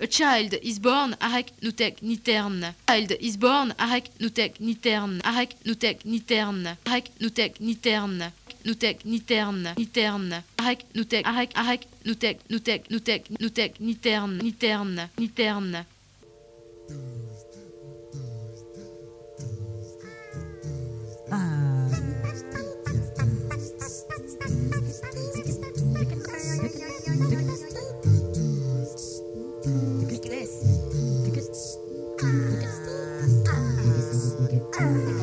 A child is born arek nutek nitern. Child is born arek nutek nitern. Arek nutek nitern. Arek nutek nitern. Nutek nitern. Nitern. Arek nutek arek arek nutek nutek nutek nutek nitern. Nitern. Nitern. Mm-hmm.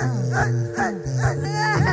hey, hey, hey, hey.